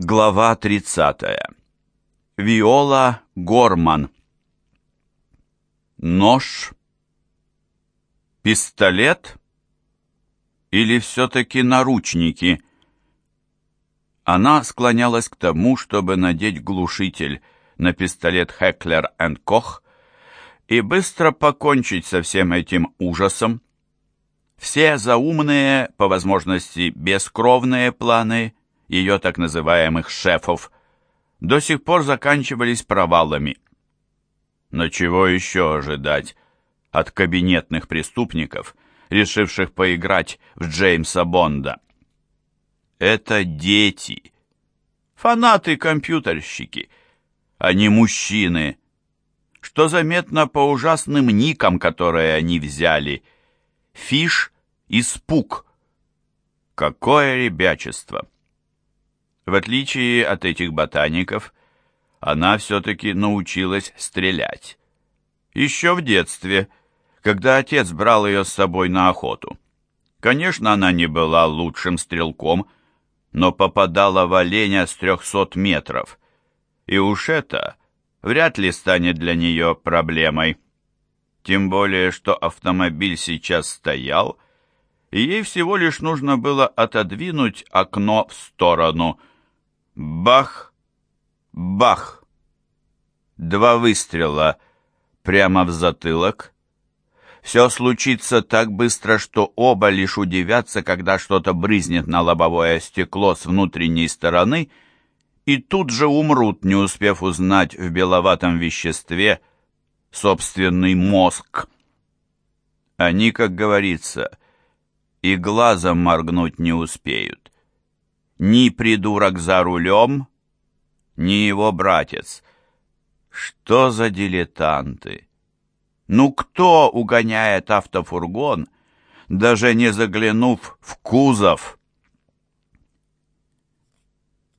Глава 30. Виола Горман. Нож. Пистолет? Или все-таки наручники? Она склонялась к тому, чтобы надеть глушитель на пистолет Heckler Koch и быстро покончить со всем этим ужасом. Все заумные, по возможности бескровные планы – ее так называемых шефов, до сих пор заканчивались провалами. Но чего еще ожидать от кабинетных преступников, решивших поиграть в Джеймса Бонда? Это дети, фанаты-компьютерщики, а не мужчины, что заметно по ужасным никам, которые они взяли. Фиш и Спук. Какое ребячество! В отличие от этих ботаников, она все-таки научилась стрелять. Еще в детстве, когда отец брал ее с собой на охоту. Конечно, она не была лучшим стрелком, но попадала в оленя с трехсот метров. И уж это вряд ли станет для нее проблемой. Тем более, что автомобиль сейчас стоял, и ей всего лишь нужно было отодвинуть окно в сторону – Бах! Бах! Два выстрела прямо в затылок. Все случится так быстро, что оба лишь удивятся, когда что-то брызнет на лобовое стекло с внутренней стороны, и тут же умрут, не успев узнать в беловатом веществе собственный мозг. Они, как говорится, и глазом моргнуть не успеют ни придурок за рулем, ни его братец. Что за дилетанты? Ну кто угоняет автофургон, даже не заглянув в кузов?